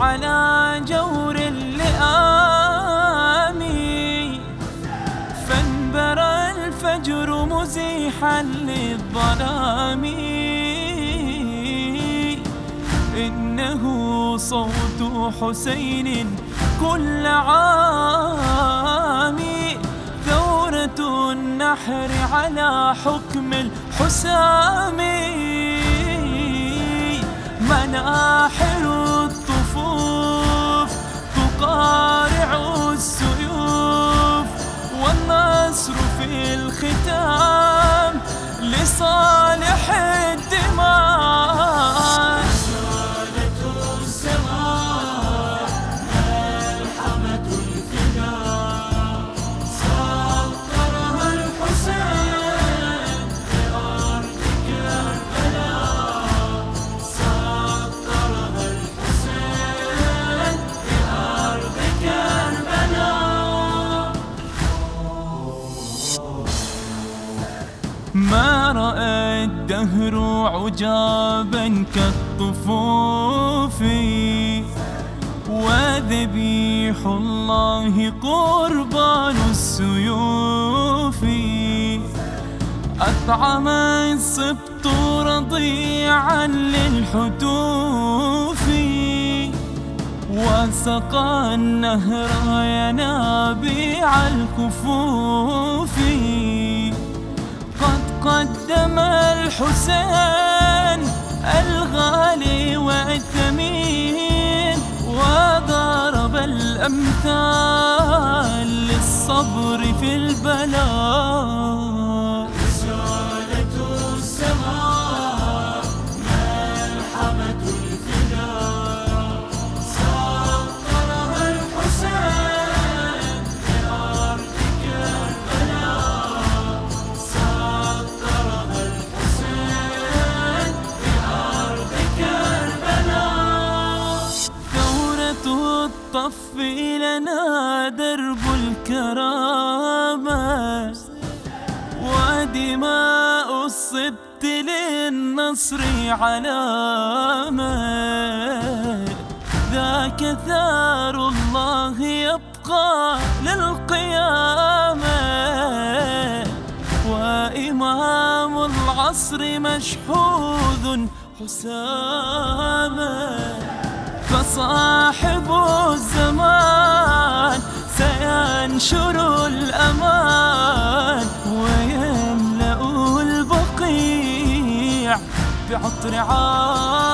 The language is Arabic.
على جور اللئام فانبرى الفجر مزيحا للظلام. إنه صوت حسين كل عام. ثورة النحر على حكم الحسام. مناحر الدهر عجابا كالطفوف. وذبيح الله قربان السيوف. أطعم السبط رضيعا للحتوف. وسقى النهر ينابيع الكفوف. قدم الحسين الغالي والثمين وضرب الأمثال للصبر في البلاء. الطف لنا درب الكرامة. ودماء الصبت للنصر علامة. ذاك ثار الله يبقى للقيامة. وإمام العصر مشحوذ حسامة. فصاحب سينشر الأمان ويملأ البقيع بعطر عام